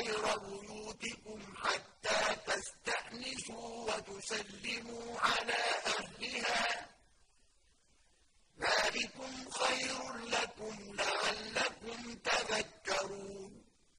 غَيْرَ بُيُوتِكُمْ حَتَّىٰ تَسْتَأْنِسُوا وَتُسَلِّمُوا عَلَىٰ